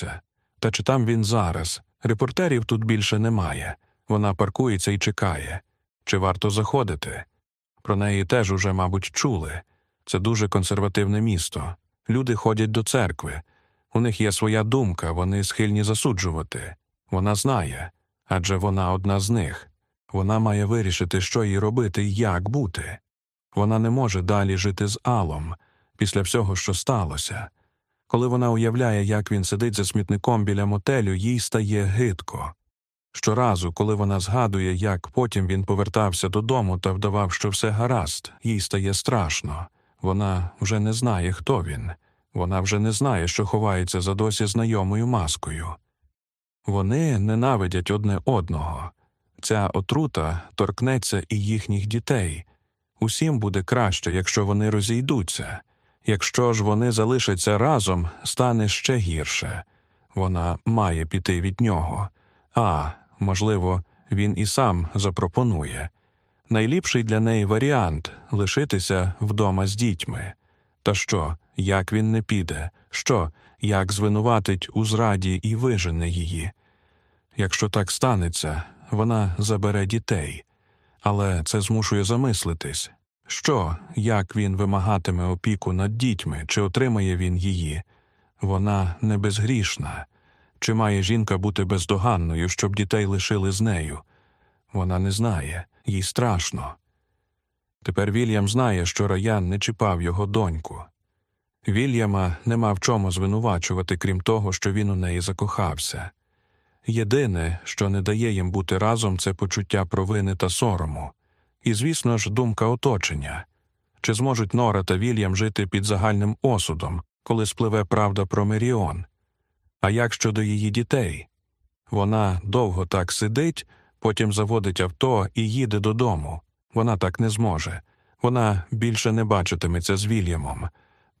подивитися. Та чи там він зараз? Репортерів тут більше немає. Вона паркується і чекає. Чи варто заходити? Про неї теж уже, мабуть, чули. Це дуже консервативне місто. Люди ходять до церкви. У них є своя думка, вони схильні засуджувати. Вона знає, адже вона одна з них. Вона має вирішити, що їй робити і як бути. Вона не може далі жити з Алом після всього, що сталося. Коли вона уявляє, як він сидить за смітником біля мотелю, їй стає гидко. Щоразу, коли вона згадує, як потім він повертався додому та вдавав, що все гаразд, їй стає страшно. Вона вже не знає, хто він, вона вже не знає, що ховається за досі знайомою маскою. Вони ненавидять одне одного. Ця отрута торкнеться і їхніх дітей. Усім буде краще, якщо вони розійдуться. Якщо ж вони залишаться разом, стане ще гірше. Вона має піти від нього. А, можливо, він і сам запропонує. Найліпший для неї варіант лишитися вдома з дітьми. Та що, як він не піде, що, як звинуватить у зраді і вижене її? Якщо так станеться, вона забере дітей, але це змушує замислитись що, як він вимагатиме опіку над дітьми, чи отримає він її? Вона не безгрішна. Чи має жінка бути бездоганною, щоб дітей лишили з нею? Вона не знає, їй страшно. Тепер Вільям знає, що Раян не чіпав його доньку. Вільяма нема в чому звинувачувати, крім того, що він у неї закохався. Єдине, що не дає їм бути разом, це почуття провини та сорому, і, звісно ж, думка оточення чи зможуть Нора та Вільям жити під загальним осудом, коли спливе правда про Меріон? А як щодо її дітей? Вона довго так сидить, потім заводить авто і їде додому. Вона так не зможе. Вона більше не бачитиметься з Вільямом.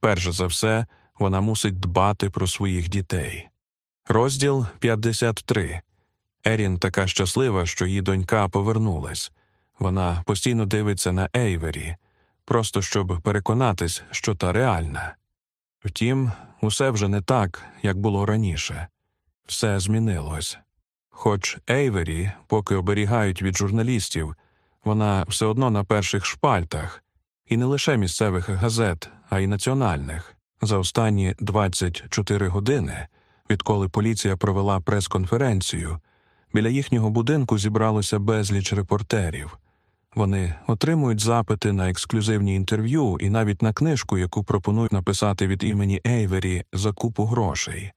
Перш за все, вона мусить дбати про своїх дітей. Розділ 53. Ерін така щаслива, що її донька повернулась. Вона постійно дивиться на Ейвері, просто щоб переконатись, що та реальна. Втім, усе вже не так, як було раніше. Все змінилось. Хоч Ейвері, поки оберігають від журналістів, вона все одно на перших шпальтах, і не лише місцевих газет, а й національних. За останні 24 години, відколи поліція провела прес-конференцію, біля їхнього будинку зібралося безліч репортерів. Вони отримують запити на ексклюзивні інтерв'ю і навіть на книжку, яку пропонують написати від імені Ейвері за купу грошей.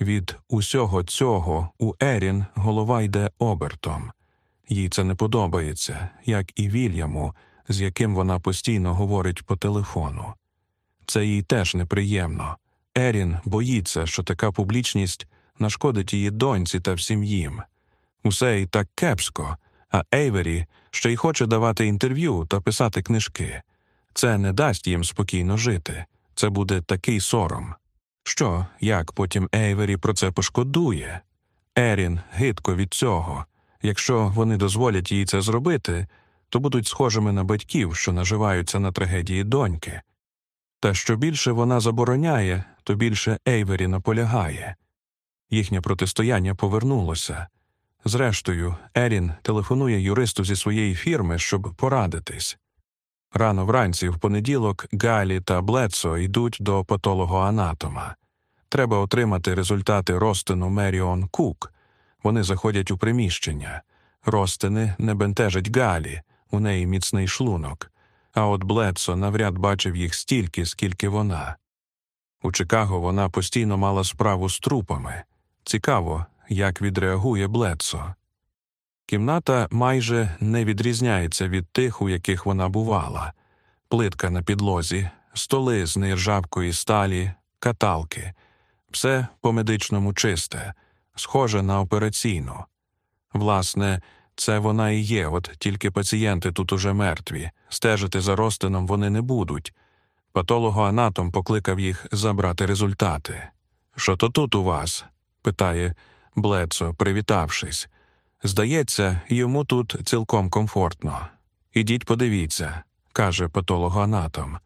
Від усього цього у Ерін голова йде обертом. Їй це не подобається, як і Вільяму, з яким вона постійно говорить по телефону. Це їй теж неприємно. Ерін боїться, що така публічність нашкодить її доньці та всім їм. Усе і так кепсько, а Ейвері ще й хоче давати інтерв'ю та писати книжки. Це не дасть їм спокійно жити, це буде такий сором. Що, як потім Ейвері про це пошкодує? Ерін гидко від цього. Якщо вони дозволять їй це зробити, то будуть схожими на батьків, що наживаються на трагедії доньки. Та що більше вона забороняє, то більше Ейвері наполягає. Їхнє протистояння повернулося. Зрештою, Ерін телефонує юристу зі своєї фірми, щоб порадитись. Рано вранці, в понеділок, Галі та Блецо йдуть до патологоанатома. Треба отримати результати розтину Меріон Кук. Вони заходять у приміщення. Ростини не бентежать Галі, у неї міцний шлунок, а от Блецо навряд бачив їх стільки, скільки вона. У Чикаго вона постійно мала справу з трупами. Цікаво, як відреагує Блецо. Кімната майже не відрізняється від тих, у яких вона бувала плитка на підлозі, столи з нержавкої сталі, каталки, все по медичному чисте, схоже на операційну. Власне, це вона і є, от тільки пацієнти тут уже мертві, стежити за розтином вони не будуть. Патологоанатом покликав їх забрати результати. Що то тут у вас? питає Блецо, привітавшись. Здається, йому тут цілком комфортно. Ідіть подивіться, каже патологоанатом.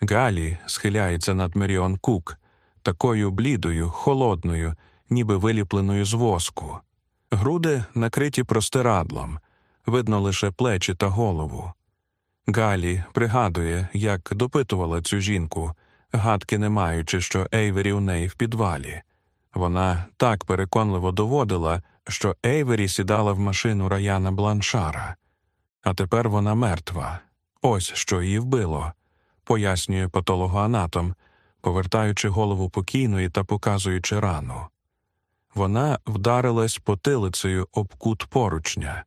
Галі схиляється над Меріон Кук. такою блідою, холодною, ніби виліпленою з воску. Груди накриті простирадлом, видно лише плечі та голову. Галі пригадує, як допитувала цю жінку, гадки не маючи, що Ейвері у неї в підвалі. Вона так переконливо доводила, що Ейвері сідала в машину Раяна Бланшара, а тепер вона мертва. Ось що її вбило, пояснює патологоанатом, повертаючи голову покійної та показуючи рану. Вона вдарилась потилицею об кут поручня.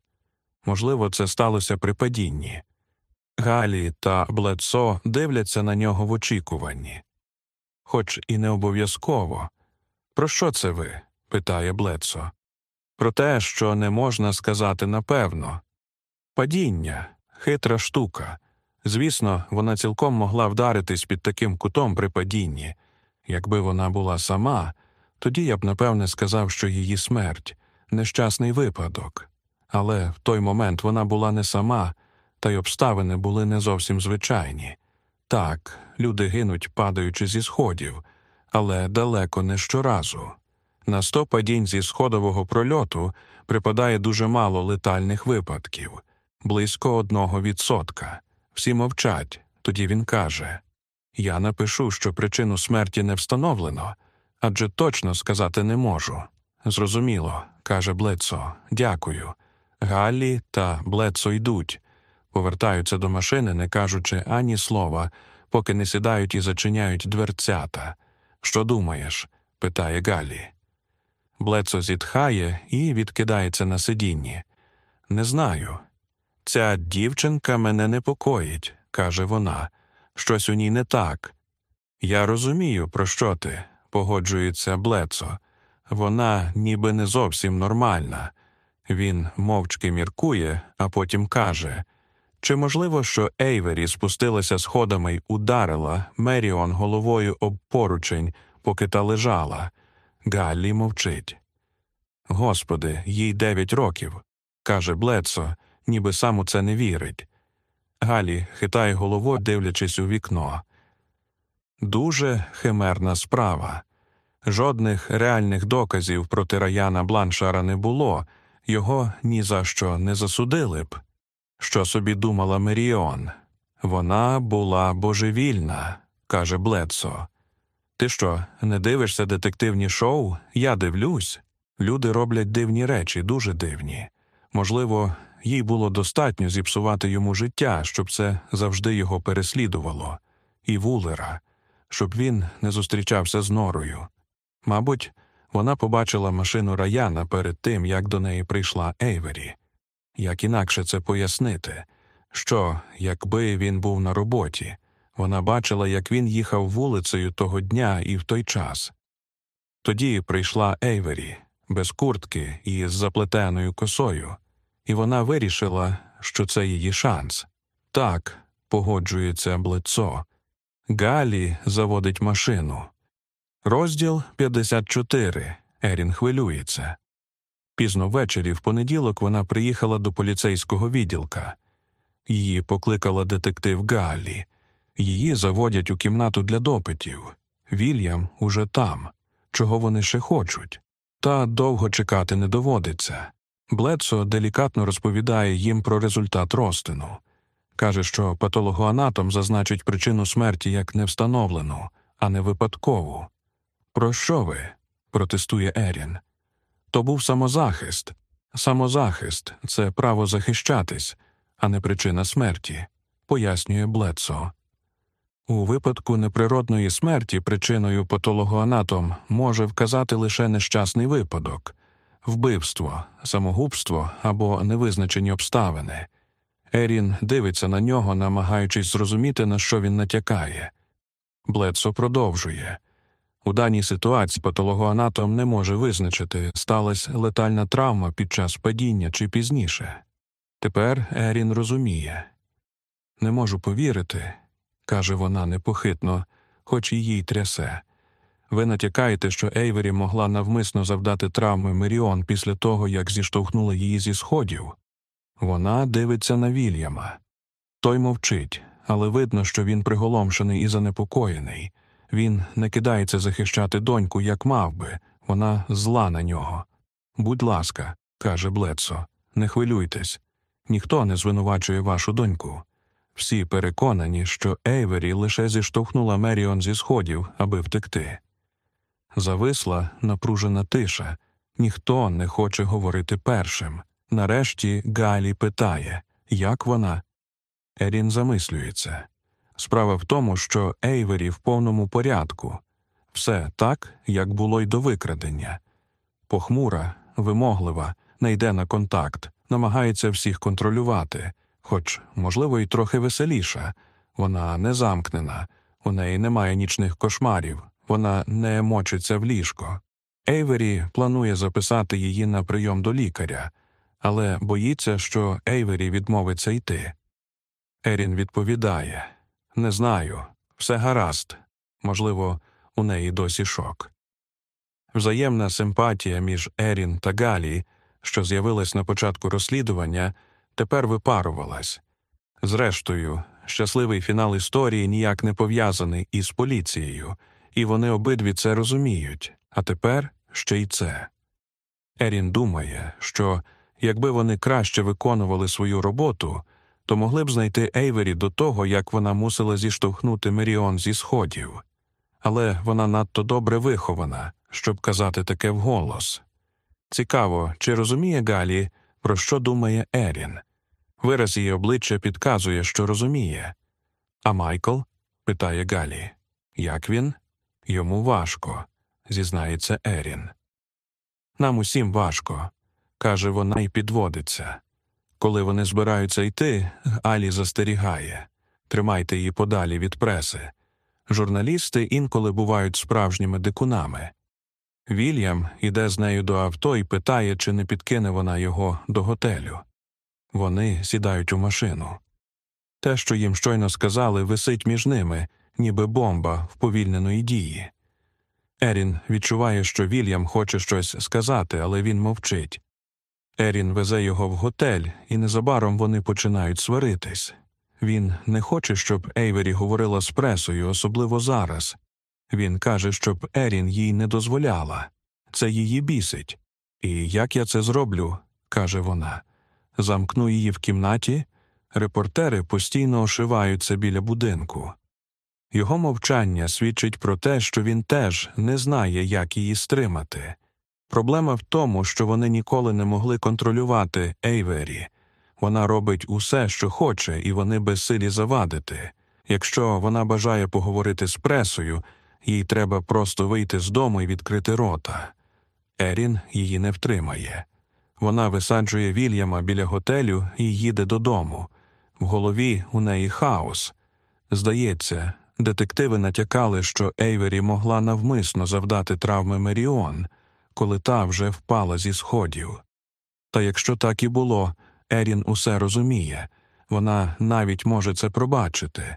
Можливо, це сталося при падінні. Галі та Блецо дивляться на нього в очікуванні. Хоч і не обов'язково. Про що це ви? питає Блецо. Про те, що не можна сказати напевно. Падіння, хитра штука. Звісно, вона цілком могла вдаритись під таким кутом при падінні. Якби вона була сама, тоді я б напевне сказав, що її смерть нещасний випадок. Але в той момент вона була не сама, та й обставини були не зовсім звичайні. Так, люди гинуть, падаючи зі сходів, але далеко не щоразу. На сто падінь зі сходового прольоту припадає дуже мало летальних випадків, близько одного відсотка. Всі мовчать, тоді він каже Я напишу, що причину смерті не встановлено, адже точно сказати не можу. Зрозуміло, каже Блецо, дякую. Галлі та Блецо йдуть, повертаються до машини, не кажучи ані слова, поки не сідають і зачиняють дверцята. Що думаєш? питає Галлі. Блецо зітхає і відкидається на сидінні. Не знаю. Ця дівчинка мене непокоїть, каже вона. Щось у ній не так. Я розумію, про що ти, погоджується Блецо. Вона ніби не зовсім нормальна. Він мовчки міркує, а потім каже чи можливо, що Ейвері спустилася сходами й ударила Меріон головою об поручень, поки та лежала. Галлі мовчить. Господи, їй дев'ять років, каже Блецо, ніби сам у це не вірить. Галі хитає головою, дивлячись у вікно. Дуже химерна справа. Жодних реальних доказів проти Раяна Бланшара не було, його ні за що не засудили б. Що собі думала Меріон? Вона була божевільна, каже Блецо. Ти що, не дивишся детективні шоу? Я дивлюсь. Люди роблять дивні речі, дуже дивні. Можливо, їй було достатньо зіпсувати йому життя, щоб це завжди його переслідувало, і вулера, щоб він не зустрічався з норою. Мабуть, вона побачила машину Раяна перед тим, як до неї прийшла Ейвері. Як інакше це пояснити, що, якби він був на роботі, вона бачила, як він їхав вулицею того дня і в той час. Тоді прийшла Ейвері без куртки і з заплетеною косою, і вона вирішила, що це її шанс. Так, погоджується Блецо. Галі заводить машину. Розділ 54. Ерін хвилюється. Пізно ввечері в понеділок вона приїхала до поліцейського відділка. Її покликала детектив Галлі. Її заводять у кімнату для допитів. Вільям уже там. Чого вони ще хочуть? Та довго чекати не доводиться. Блецо делікатно розповідає їм про результат розтину. Каже, що патологоанатом зазначить причину смерті як невстановлену, а не випадкову. Про що ви? протестує Ерін. То був самозахист. Самозахист це право захищатись, а не причина смерті, пояснює Блецо. У випадку неприродної смерті причиною патологоанатом може вказати лише нещасний випадок, вбивство, самогубство або невизначені обставини. Ерін дивиться на нього, намагаючись зрозуміти, на що він натякає. Блецо продовжує. У даній ситуації патологоанатом не може визначити, сталася летальна травма під час падіння чи пізніше. Тепер Ерін розуміє не можу повірити, каже вона непохитно, хоч її трясе. Ви натякаєте, що Ейвері могла навмисно завдати травми Меріон після того, як зіштовхнула її зі сходів. Вона дивиться на Вільяма. Той мовчить, але видно, що він приголомшений і занепокоєний. Він не кидається захищати доньку, як мав би, вона зла на нього. Будь ласка, каже Блецо, не хвилюйтесь. Ніхто не звинувачує вашу доньку. Всі переконані, що Ейвері лише зіштовхнула Меріон зі сходів, аби втекти. Зависла напружена тиша, ніхто не хоче говорити першим. Нарешті Галі питає, як вона. Ерін замислюється. Справа в тому, що Ейвері в повному порядку, все так, як було й до викрадення. Похмура, вимоглива, не йде на контакт, намагається всіх контролювати, хоч, можливо, й трохи веселіша. Вона не замкнена, у неї немає нічних кошмарів, вона не мочиться в ліжко. Ейвері планує записати її на прийом до лікаря, але боїться, що Ейвері відмовиться йти. Ерін відповідає Не знаю, все гаразд. Можливо, у неї досі шок. Взаємна симпатія між Ерін та Галі, що з'явилась на початку розслідування, тепер випарувалась. Зрештою, щасливий фінал історії ніяк не пов'язаний із поліцією, і вони обидві це розуміють, а тепер ще й це. Ерін думає, що якби вони краще виконували свою роботу, то могли б знайти Ейвері до того, як вона мусила зіштовхнути Меріон зі сходів. Але вона надто добре вихована, щоб казати таке вголос. Цікаво, чи розуміє Галі, про що думає Ерін. Вираз її обличчя підказує, що розуміє. А Майкл? питає Галі. Як він? Йому важко, зізнається Ерін. Нам усім важко, каже вона і підводиться. Коли вони збираються йти, Алі застерігає тримайте її подалі від преси. Журналісти інколи бувають справжніми дикунами. Вільям іде з нею до авто і питає, чи не підкине вона його до готелю. Вони сідають у машину. Те, що їм щойно сказали, висить між ними, ніби бомба вповільненої дії. Ерін відчуває, що Вільям хоче щось сказати, але він мовчить. Ерін везе його в готель, і незабаром вони починають сваритись. Він не хоче, щоб Ейвері говорила з пресою, особливо зараз. Він каже, щоб Ерін їй не дозволяла. Це її бісить. І як я це зроблю, каже вона. Замкну її в кімнаті. Репортери постійно ошиваються біля будинку. Його мовчання свідчить про те, що він теж не знає, як її стримати. Проблема в тому, що вони ніколи не могли контролювати Ейвері. Вона робить усе, що хоче, і вони безсилі завадити. Якщо вона бажає поговорити з пресою, їй треба просто вийти з дому і відкрити рота. Ерін її не втримає. Вона висаджує Вільяма біля готелю і їде додому. В голові у неї хаос. Здається, детективи натякали, що Ейвері могла навмисно завдати травми Меріон, коли та вже впала зі сходів. Та якщо так і було, Ерін усе розуміє вона навіть може це пробачити.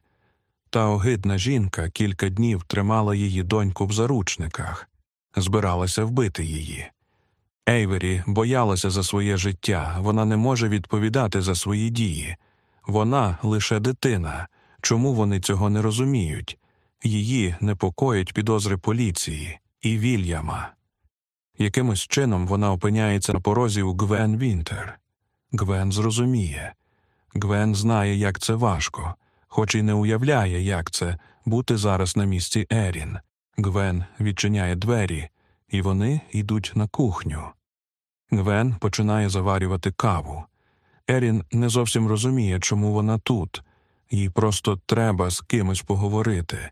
Та огидна жінка кілька днів тримала її доньку в заручниках, збиралася вбити її. Ейвері боялася за своє життя, вона не може відповідати за свої дії. Вона лише дитина. Чому вони цього не розуміють? Її непокоїть підозри поліції і Вільяма. Якимось чином вона опиняється на порозі у Гвен Вінтер. Гвен зрозуміє. Гвен знає, як це важко, хоч і не уявляє, як це бути зараз на місці Ерін. Гвен відчиняє двері, і вони йдуть на кухню. Гвен починає заварювати каву. Ерін не зовсім розуміє, чому вона тут, їй просто треба з кимось поговорити,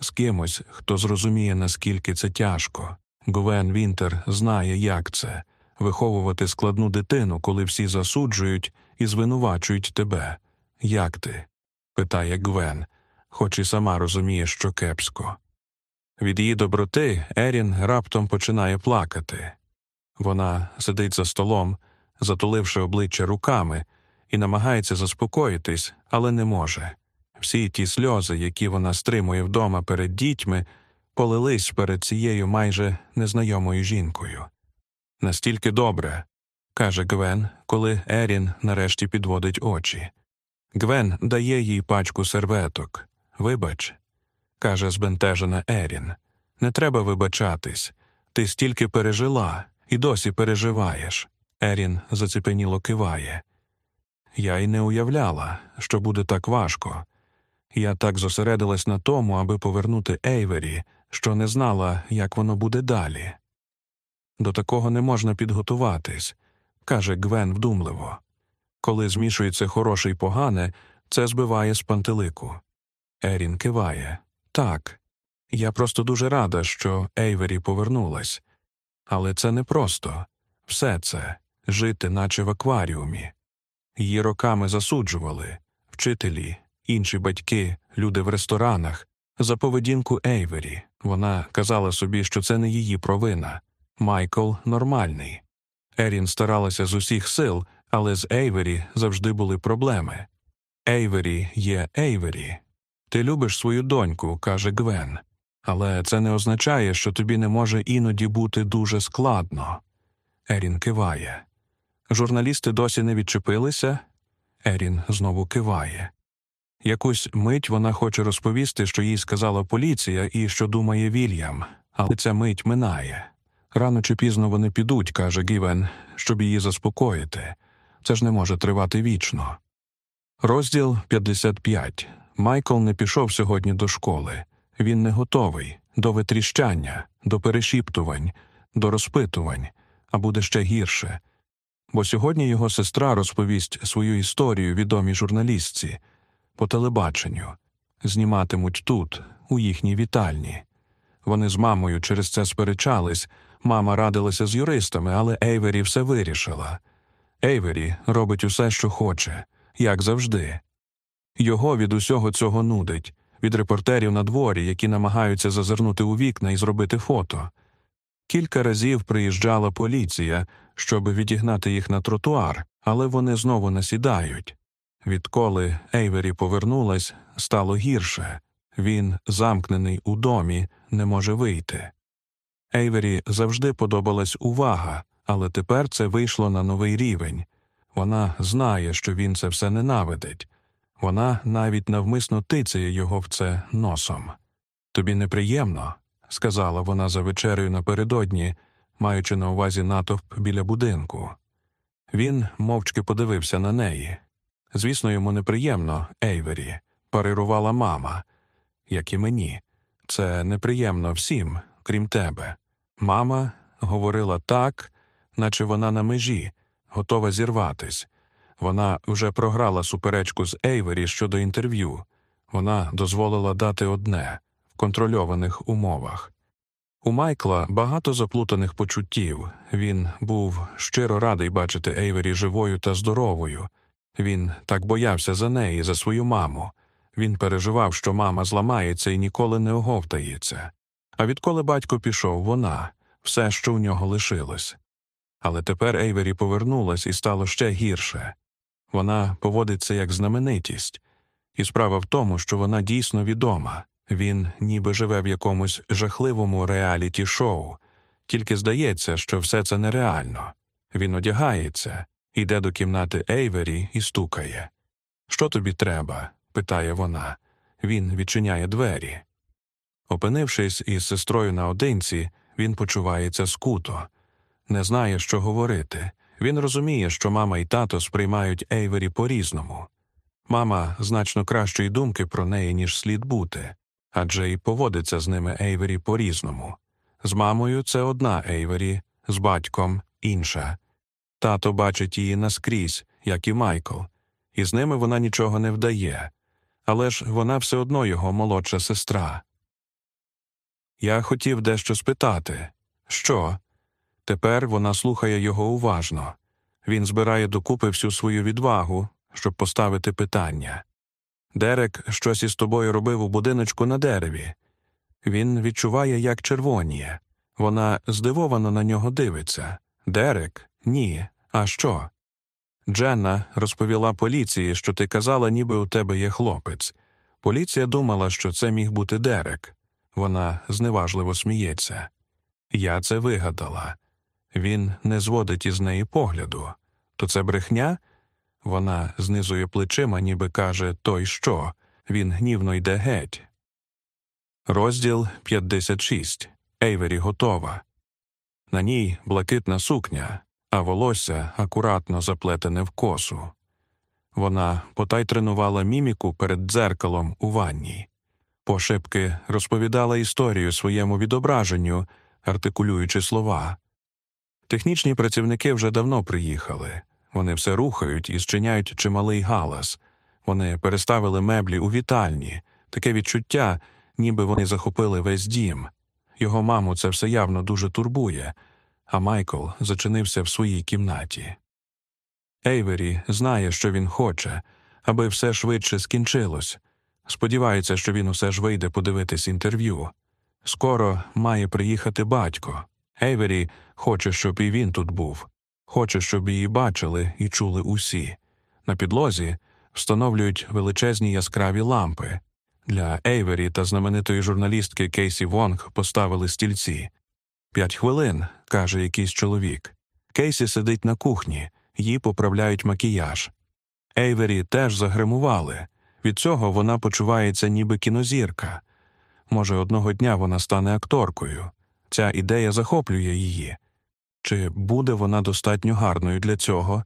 з кимось, хто зрозуміє, наскільки це тяжко. Гвен Вінтер знає, як це виховувати складну дитину, коли всі засуджують і звинувачують тебе. Як ти? питає Гвен, хоч і сама розуміє, що кепсько. Від її доброти Ерін раптом починає плакати. Вона сидить за столом, затуливши обличчя руками, і намагається заспокоїтись, але не може. Всі ті сльози, які вона стримує вдома перед дітьми, полились перед цією майже незнайомою жінкою. Настільки добре, каже Гвен, коли Ерін нарешті підводить очі. Гвен дає їй пачку серветок. Вибач. каже збентежена Ерін. Не треба вибачатись. Ти стільки пережила і досі переживаєш. Ерін заціпеніло киває. Я й не уявляла, що буде так важко. Я так зосередилась на тому, аби повернути Ейвері, що не знала, як воно буде далі. До такого не можна підготуватись, каже Гвен вдумливо. Коли змішується хороше й погане, це збиває з пантелику. Ерін киває. Так, я просто дуже рада, що Ейвері повернулась. Але це не просто все це жити, наче в акваріумі. Її роками засуджували вчителі, інші батьки, люди в ресторанах. За поведінку Ейвері вона казала собі, що це не її провина. Майкл нормальний. Ерін старалася з усіх сил, але з Ейвері завжди були проблеми. Ейвері є Ейвері. Ти любиш свою доньку, каже Гвен, але це не означає, що тобі не може іноді бути дуже складно. Ерін киває. Журналісти досі не відчепилися. Ерін знову киває. Якусь мить вона хоче розповісти, що їй сказала поліція і що думає Вільям, але ця мить минає. Рано чи пізно вони підуть, каже Гівен, щоб її заспокоїти. Це ж не може тривати вічно. Розділ 55. Майкл не пішов сьогодні до школи. Він не готовий до витріщання, до перешіптувань, до розпитувань, а буде ще гірше. Бо сьогодні його сестра розповість свою історію відомій журналістці по телебаченню, зніматимуть тут, у їхній вітальні. Вони з мамою через це сперечались. Мама радилася з юристами, але Ейвері все вирішила. Ейвері робить усе, що хоче, як завжди. Його від усього цього нудить, від репортерів на дворі, які намагаються зазирнути у вікна і зробити фото. Кілька разів приїжджала поліція, щоб відігнати їх на тротуар, але вони знову насідають. Відколи Ейвері повернулась, стало гірше він, замкнений у домі, не може вийти. Ейвері завжди подобалась увага, але тепер це вийшло на новий рівень. Вона знає, що він це все ненавидить. Вона навіть навмисно тицяє його в це носом. Тобі неприємно, сказала вона за вечерею напередодні, маючи на увазі натовп біля будинку. Він мовчки подивився на неї. Звісно, йому неприємно, Ейвері, парирувала мама, як і мені. Це неприємно всім, крім тебе. Мама говорила так, наче вона на межі, готова зірватись. Вона вже програла суперечку з Ейвері щодо інтерв'ю. Вона дозволила дати одне в контрольованих умовах. У Майкла багато заплутаних почуттів. Він був щиро радий бачити Ейвері живою та здоровою. Він так боявся за неї, за свою маму. Він переживав, що мама зламається і ніколи не оговтається. А відколи батько пішов, вона все, що у нього лишилось. Але тепер Ейвері повернулась і стало ще гірше. Вона поводиться як знаменитість, і справа в тому, що вона дійсно відома. Він ніби живе в якомусь жахливому реаліті шоу, тільки здається, що все це нереально. Він одягається, йде до кімнати Ейвері і стукає. Що тобі треба? питає вона. Він відчиняє двері. Опинившись із сестрою наодинці, він почувається скуто, не знає, що говорити. Він розуміє, що мама і тато сприймають Ейвері по різному. Мама значно кращої думки про неї, ніж слід бути, адже і поводиться з ними Ейвері по різному. З мамою це одна Ейвері, з батьком інша. Тато бачить її наскрізь, як і Майкл, і з ними вона нічого не вдає, але ж вона все одно його молодша сестра. Я хотів дещо спитати що? Тепер вона слухає його уважно. Він збирає докупи всю свою відвагу, щоб поставити питання. Дерек щось із тобою робив у будиночку на дереві. Він відчуває, як червоніє. Вона здивовано на нього дивиться. Дерек? Ні. А що? Дженна розповіла поліції, що ти казала, ніби у тебе є хлопець. Поліція думала, що це міг бути Дерек. Вона зневажливо сміється. Я це вигадала. Він не зводить із неї погляду. То це брехня? Вона знизує плечима, ніби каже той що. Він гнівно йде геть. Розділ 56. Ейвері готова. На ній блакитна сукня, а волосся акуратно заплетене в косу. Вона потай тренувала міміку перед дзеркалом у ванні. Пошепки розповідала історію своєму відображенню, артикулюючи слова. Технічні працівники вже давно приїхали. Вони все рухають і зчиняють чималий галас. Вони переставили меблі у вітальні, таке відчуття, ніби вони захопили весь дім. Його маму це все явно дуже турбує, а Майкл зачинився в своїй кімнаті. Ейвері знає, що він хоче, аби все швидше скінчилось. Сподівається, що він усе ж вийде подивитись інтерв'ю. Скоро має приїхати батько. Ейвері хоче, щоб і він тут був, хоче, щоб її бачили і чули усі. На підлозі встановлюють величезні яскраві лампи. Для Ейвері та знаменитої журналістки Кейсі Вонг поставили стільці. П'ять хвилин, каже якийсь чоловік. Кейсі сидить на кухні, їй поправляють макіяж. Ейвері теж загримували. Від цього вона почувається ніби кінозірка. Може, одного дня вона стане акторкою. Ця ідея захоплює її. Чи буде вона достатньо гарною для цього,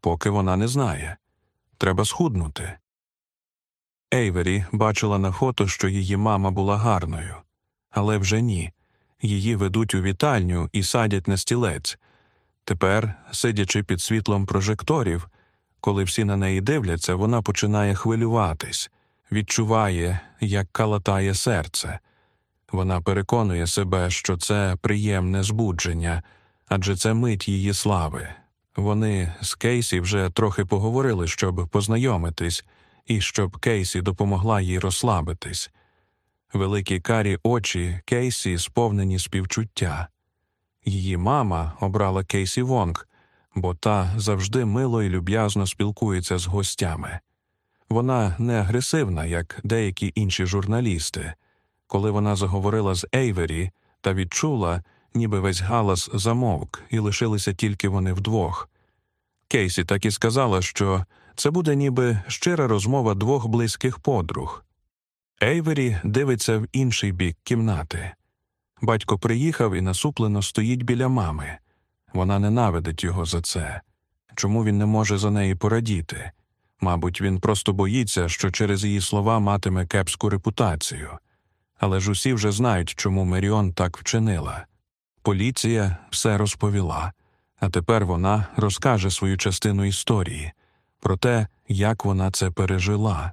поки вона не знає. Треба схуднути. Ейвері бачила на фото, що її мама була гарною, але вже ні. Її ведуть у вітальню і садять на стілець. Тепер, сидячи під світлом прожекторів, коли всі на неї дивляться, вона починає хвилюватись, відчуває, як калатає серце. Вона переконує себе, що це приємне збудження, адже це мить її слави. Вони з Кейсі вже трохи поговорили, щоб познайомитись, і щоб Кейсі допомогла їй розслабитись. Великі карі очі Кейсі сповнені співчуття. Її мама обрала Кейсі Вонг, бо та завжди мило і люб'язно спілкується з гостями. Вона не агресивна, як деякі інші журналісти. Коли вона заговорила з Ейвері та відчула, ніби весь галас замовк, і лишилися тільки вони вдвох. Кейсі так і сказала, що це буде ніби щира розмова двох близьких подруг. Ейвері дивиться в інший бік кімнати. Батько приїхав і насуплено стоїть біля мами. Вона ненавидить його за це. Чому він не може за неї порадіти? Мабуть, він просто боїться, що через її слова матиме кепську репутацію. Але ж усі вже знають, чому Меріон так вчинила. Поліція все розповіла, а тепер вона розкаже свою частину історії про те, як вона це пережила.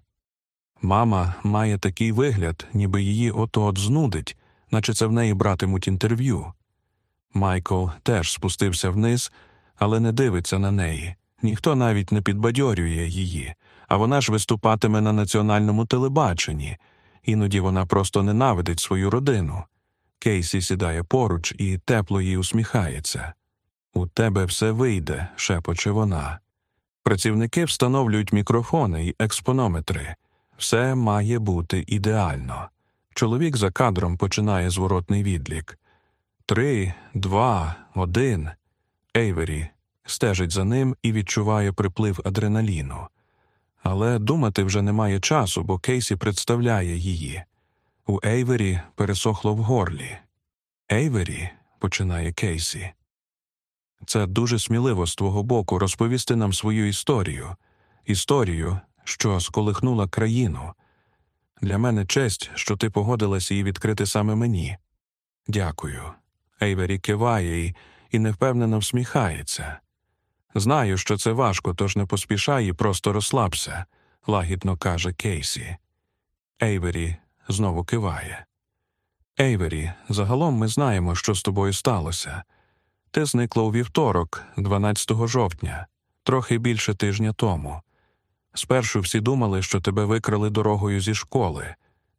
Мама має такий вигляд, ніби її ото от знудить, наче це в неї братимуть інтерв'ю. Майкл теж спустився вниз, але не дивиться на неї. Ніхто навіть не підбадьорює її, а вона ж виступатиме на національному телебаченні. Іноді вона просто ненавидить свою родину. Кейсі сідає поруч і тепло їй усміхається. У тебе все вийде, шепоче вона. Працівники встановлюють мікрофони і експонометри. Все має бути ідеально. Чоловік за кадром починає зворотний відлік. Три, два, один. Ейвері стежить за ним і відчуває приплив адреналіну. Але думати вже немає часу, бо Кейсі представляє її. У Ейвері пересохло в горлі. Ейвері, починає Кейсі. Це дуже сміливо з твого боку розповісти нам свою історію, історію, що сколихнула країну. Для мене честь, що ти погодилась її відкрити саме мені. Дякую. Ейвері киває і, і невпевнено всміхається. Знаю, що це важко, тож не поспішай і просто розслабся, лагідно каже Кейсі. Ейвері знову киває. Ейвері, загалом ми знаємо, що з тобою сталося. Ти зникла у вівторок, 12 жовтня, трохи більше тижня тому. Спершу всі думали, що тебе викрали дорогою зі школи.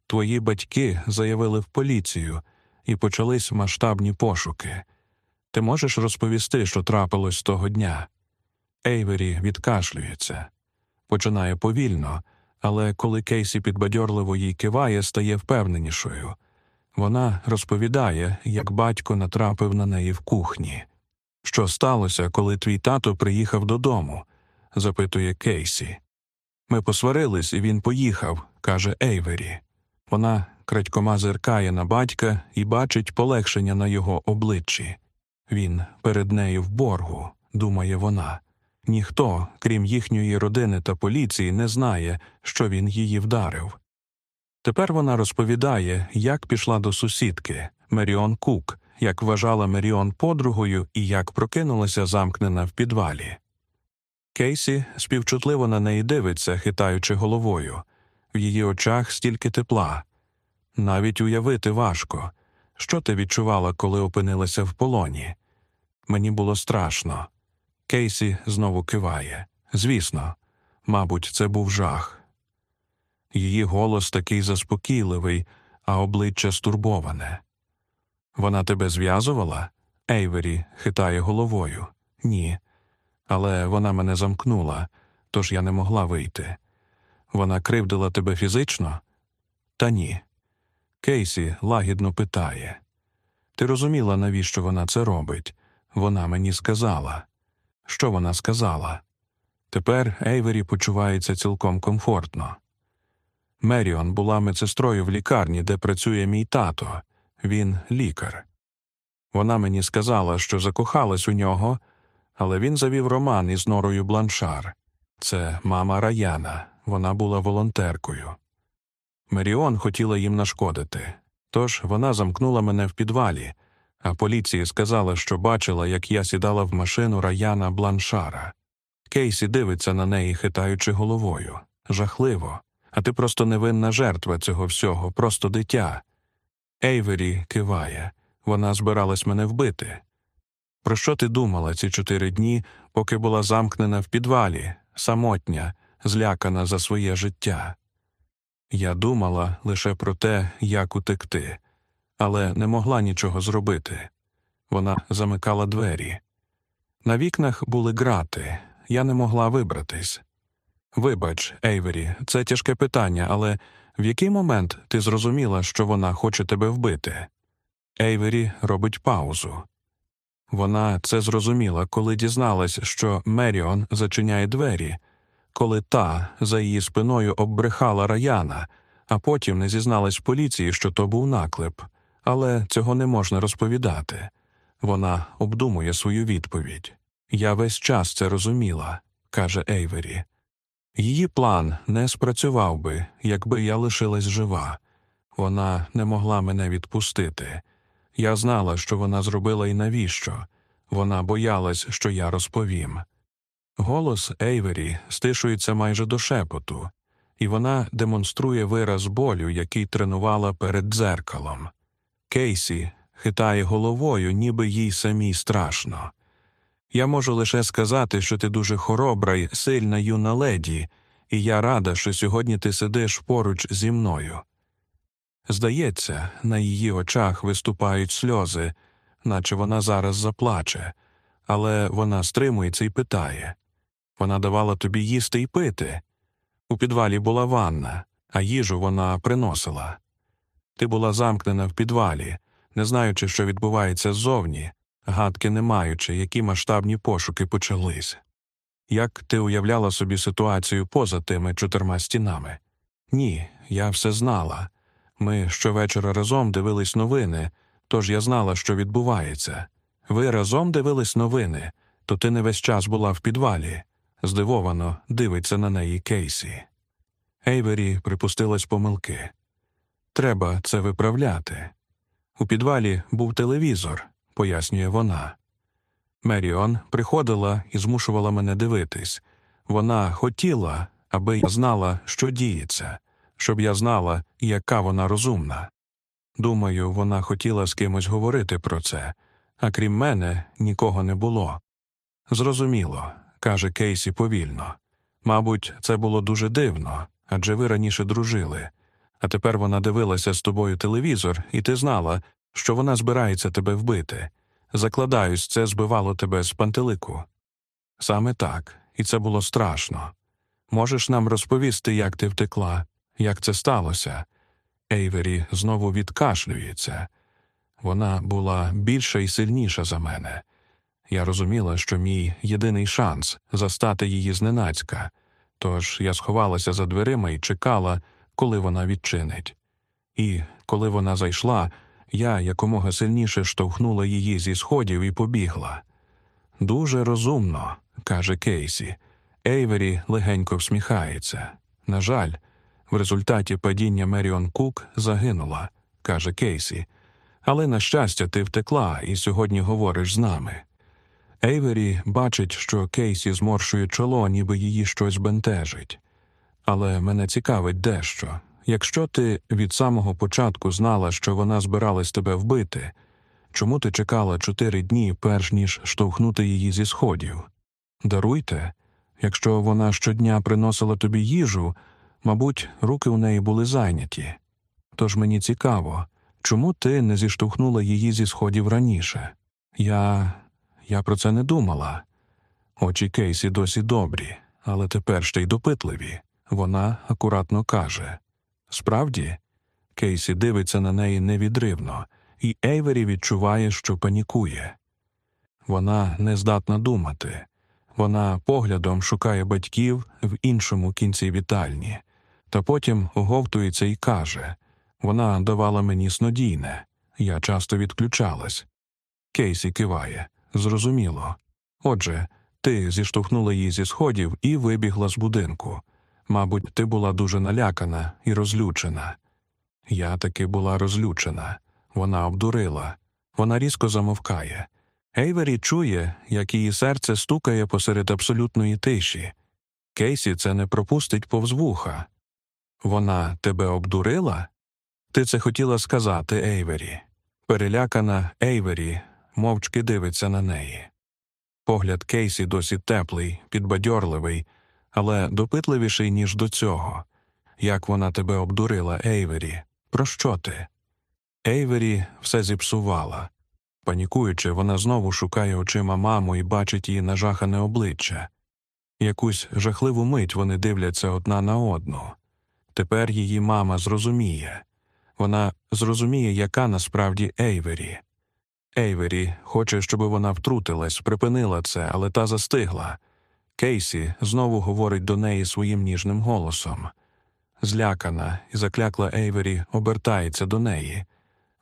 Твої батьки заявили в поліцію і почались масштабні пошуки. Ти можеш розповісти, що трапилось того дня? Ейвері відкашлюється, починає повільно, але коли Кейсі підбадьорливо їй киває, стає впевненішою. Вона розповідає, як батько натрапив на неї в кухні. Що сталося, коли твій тато приїхав додому? запитує Кейсі. Ми посварились, і він поїхав, каже Ейвері. Вона крадькома зиркає на батька і бачить полегшення на його обличчі. Він перед нею в боргу, думає вона. Ніхто, крім їхньої родини та поліції, не знає, що він її вдарив. Тепер вона розповідає, як пішла до сусідки Меріон Кук, як вважала Меріон подругою і як прокинулася замкнена в підвалі. Кейсі співчутливо на неї дивиться, хитаючи головою. В її очах стільки тепла. Навіть уявити важко, що ти відчувала, коли опинилася в полоні. Мені було страшно. Кейсі знову киває. Звісно, мабуть, це був жах. Її голос такий заспокійливий, а обличчя стурбоване. Вона тебе зв'язувала? Ейвері хитає головою. Ні. Але вона мене замкнула, тож я не могла вийти. Вона кривдила тебе фізично? Та ні. Кейсі лагідно питає. Ти розуміла, навіщо вона це робить? Вона мені сказала. Що вона сказала? Тепер Ейвері почувається цілком комфортно. Меріон була медсестрою в лікарні, де працює мій тато. Він лікар. Вона мені сказала, що закохалась у нього, але він завів роман із Норою Бланшар. Це мама Раяна, вона була волонтеркою. Меріон хотіла їм нашкодити, тож вона замкнула мене в підвалі, а поліції сказала, що бачила, як я сідала в машину Раяна Бланшара. Кейсі дивиться на неї, хитаючи головою. Жахливо. А ти просто невинна жертва цього всього, просто дитя. Ейвері киває. Вона збиралась мене вбити. Про що ти думала ці чотири дні, поки була замкнена в підвалі, самотня, злякана за своє життя? Я думала лише про те, як утекти, але не могла нічого зробити. Вона замикала двері. На вікнах були грати, я не могла вибратись. Вибач, Ейвері, це тяжке питання, але в який момент ти зрозуміла, що вона хоче тебе вбити? Ейвері робить паузу. Вона це зрозуміла, коли дізналась, що Меріон зачиняє двері, коли та за її спиною оббрехала раяна, а потім не зізналась поліції, що то був наклеп, але цього не можна розповідати. Вона обдумує свою відповідь. Я весь час це розуміла, каже Ейвері. Її план не спрацював би, якби я лишилась жива. Вона не могла мене відпустити. Я знала, що вона зробила і навіщо. Вона боялась, що я розповім. Голос Ейвері стишується майже до шепоту, і вона демонструє вираз болю, який тренувала перед дзеркалом. Кейсі хитає головою, ніби їй самій страшно. Я можу лише сказати, що ти дуже хоробра й сильна юна леді, і я рада, що сьогодні ти сидиш поруч зі мною. Здається, на її очах виступають сльози, наче вона зараз заплаче, але вона стримується і питає вона давала тобі їсти і пити. У підвалі була ванна, а їжу вона приносила. Ти була замкнена в підвалі, не знаючи, що відбувається ззовні, гадки не маючи, які масштабні пошуки почались. Як ти уявляла собі ситуацію поза тими чотирма стінами? Ні, я все знала. Ми щовечора разом дивились новини, тож я знала, що відбувається. Ви разом дивились новини, то ти не весь час була в підвалі. Здивовано дивиться на неї Кейсі. Ейвері припустилась помилки. Треба це виправляти. У підвалі був телевізор, пояснює вона. Меріон приходила і змушувала мене дивитись. Вона хотіла, аби я знала, що діється, щоб я знала, яка вона розумна. Думаю, вона хотіла з кимось говорити про це, а крім мене, нікого не було. Зрозуміло, каже Кейсі повільно. Мабуть, це було дуже дивно, адже ви раніше дружили. А тепер вона дивилася з тобою телевізор, і ти знала, що вона збирається тебе вбити. Закладаюсь, це збивало тебе з пантелику. Саме так, і це було страшно. Можеш нам розповісти, як ти втекла, як це сталося? Ейвері знову відкашлюється. Вона була більша і сильніша за мене. Я розуміла, що мій єдиний шанс застати її зненацька, тож я сховалася за дверима і чекала, коли вона відчинить. І коли вона зайшла, я якомога сильніше штовхнула її зі сходів і побігла. Дуже розумно, каже Кейсі. Ейвері легенько всміхається. На жаль, в результаті падіння Меріон Кук загинула, каже Кейсі. Але, на щастя, ти втекла і сьогодні говориш з нами. Ейвері бачить, що Кейсі зморшує чоло, ніби її щось бентежить. Але мене цікавить дещо. Якщо ти від самого початку знала, що вона збиралась тебе вбити, чому ти чекала чотири дні, перш ніж штовхнути її зі сходів? Даруйте, якщо вона щодня приносила тобі їжу, мабуть, руки у неї були зайняті. Тож мені цікаво, чому ти не зіштовхнула її зі сходів раніше? Я. я про це не думала. Очі Кейсі досі добрі, але тепер ще й допитливі. Вона акуратно каже Справді, Кейсі дивиться на неї невідривно, і Ейвері відчуває, що панікує. Вона не здатна думати. Вона поглядом шукає батьків в іншому кінці вітальні, та потім оговтується і каже вона давала мені снодійне, я часто відключалась. Кейсі киває. Зрозуміло. Отже, ти зіштовхнула її зі сходів і вибігла з будинку. Мабуть, ти була дуже налякана і розлючена. Я таки була розлючена. Вона обдурила. Вона різко замовкає. Ейвері чує, як її серце стукає посеред абсолютної тиші. Кейсі це не пропустить повз вуха. Вона тебе обдурила? Ти це хотіла сказати, Ейвері. Перелякана Ейвері мовчки дивиться на неї. Погляд Кейсі досі теплий, підбадьорливий, але допитливіший, ніж до цього. Як вона тебе обдурила, Ейвері? Про що ти? Ейвері все зіпсувала. Панікуючи, вона знову шукає очима маму і бачить її нажахане обличчя. Якусь жахливу мить вони дивляться одна на одну. Тепер її мама зрозуміє вона зрозуміє, яка насправді Ейвері. Ейвері хоче, щоб вона втрутилась, припинила це, але та застигла. Кейсі знову говорить до неї своїм ніжним голосом. Злякана і заклякла Ейвері обертається до неї.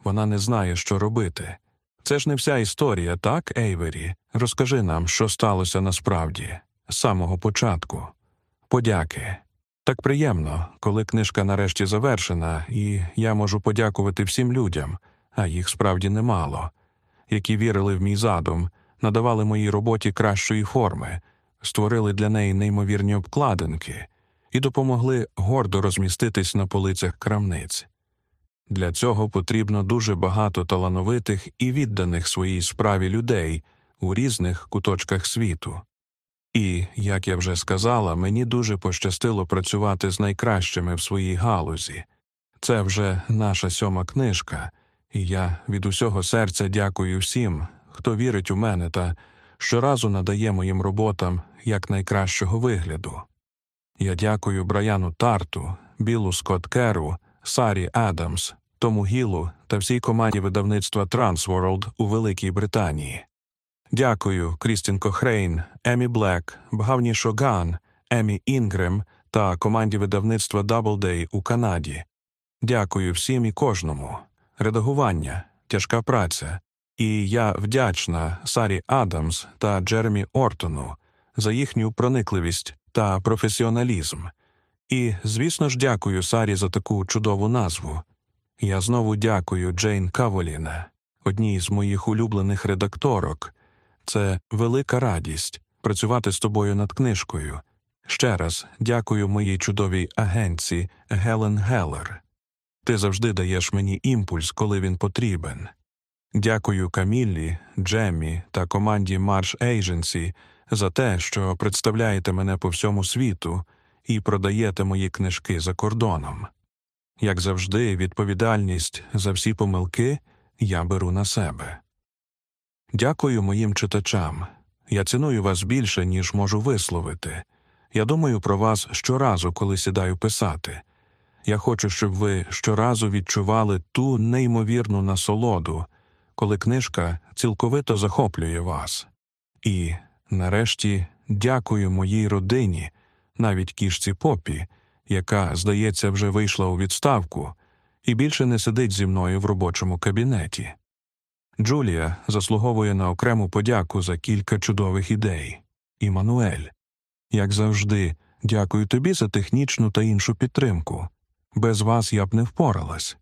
Вона не знає, що робити. Це ж не вся історія, так, Ейвері? Розкажи нам, що сталося насправді, з самого початку. Подяки. Так приємно, коли книжка нарешті завершена, і я можу подякувати всім людям, а їх справді немало, які вірили в мій задум, надавали моїй роботі кращої форми, створили для неї неймовірні обкладинки і допомогли гордо розміститись на полицях крамниць. Для цього потрібно дуже багато талановитих і відданих своїй справі людей у різних куточках світу. І, як я вже сказала, мені дуже пощастило працювати з найкращими в своїй галузі. Це вже наша сьома книжка, і я від усього серця дякую всім, хто вірить у мене та щоразу надає моїм роботам якнайкращого вигляду. Я дякую Браяну Тарту, Білу Скотт Керу, Сарі Адамс, Тому Гілу та всій команді видавництва Transworld у Великій Британії. Дякую Крістін Кохрейн, Емі Блек, Бгавні Шоган, Емі Інгрем та команді видавництва Doubleday у Канаді. Дякую всім і кожному. Редагування, тяжка праця. І я вдячна Сарі Адамс та Джеремі Ортону за їхню проникливість та професіоналізм. І, звісно ж, дякую Сарі за таку чудову назву. Я знову дякую Джейн Каволіна, одній з моїх улюблених редакторок. Це велика радість працювати з тобою над книжкою. Ще раз дякую моїй чудовій агенці Гелен Геллер. Ти завжди даєш мені імпульс, коли він потрібен. Дякую Каміллі, Джеммі та команді Marsh Agency за те, що представляєте мене по всьому світу і продаєте мої книжки за кордоном. Як завжди, відповідальність за всі помилки я беру на себе. Дякую моїм читачам. Я ціную вас більше, ніж можу висловити. Я думаю про вас щоразу, коли сідаю писати. Я хочу, щоб ви щоразу відчували ту неймовірну насолоду, коли книжка цілковито захоплює вас. І, нарешті, дякую моїй родині, навіть кішці попі, яка, здається, вже вийшла у відставку, і більше не сидить зі мною в робочому кабінеті. Джулія заслуговує на окрему подяку за кілька чудових ідей. Імануель, як завжди, дякую тобі за технічну та іншу підтримку. Без вас я б не впоралась.